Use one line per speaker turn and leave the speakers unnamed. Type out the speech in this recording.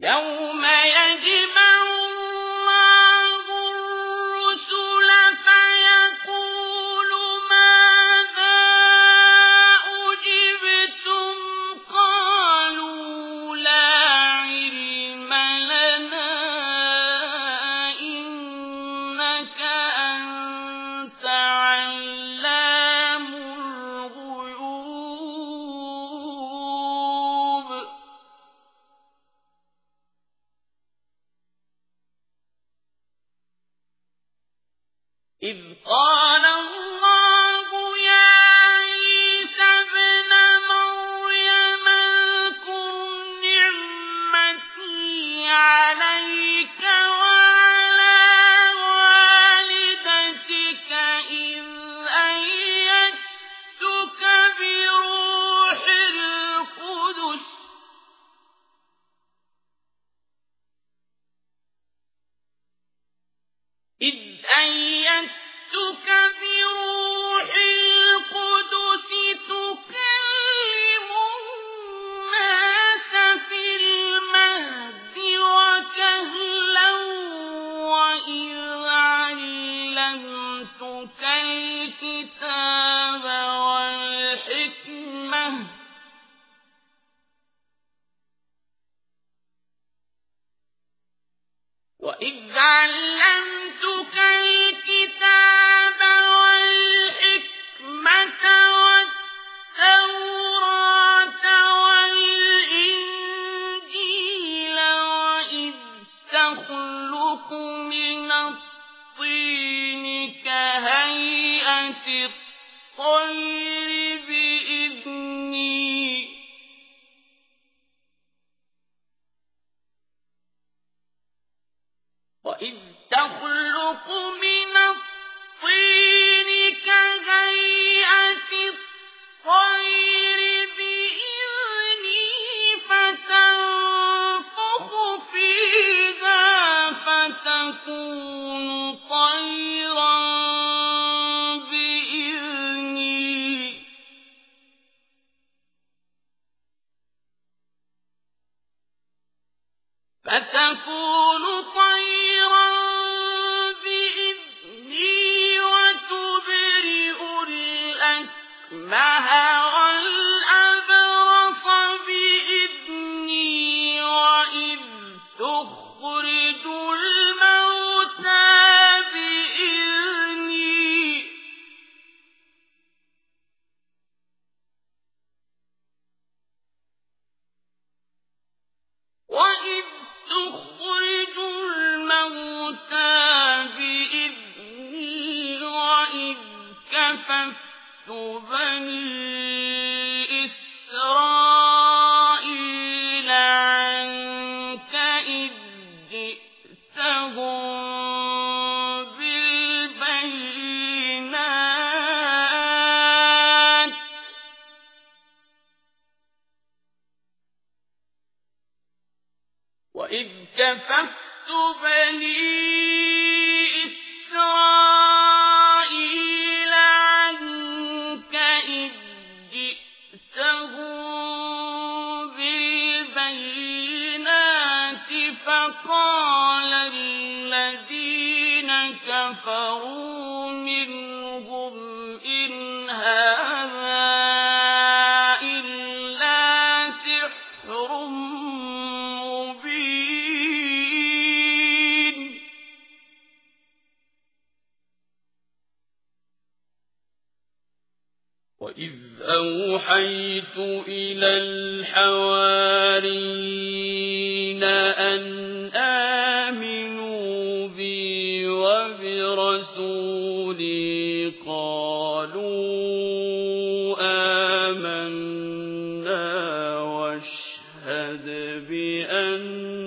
يوم يجب إذ قال الكتاب والحكمة. وإذ علم فتكون طيرا بإذني وتبرئ الأكمه كَفَفْتُ بَنِي إِسْرَائِيلَ عَنكَ إِذْ جِئْتَهُم بِالْبَيِّنَاتِ. وَإِذْ كَفَفْتُ بَنِي جئتهم بالبينات فقال الذين كفروا وإذ أوحيت إلى الحوارين أن آمنوا بي وبرسولي قالوا آمنا واشهد بأننا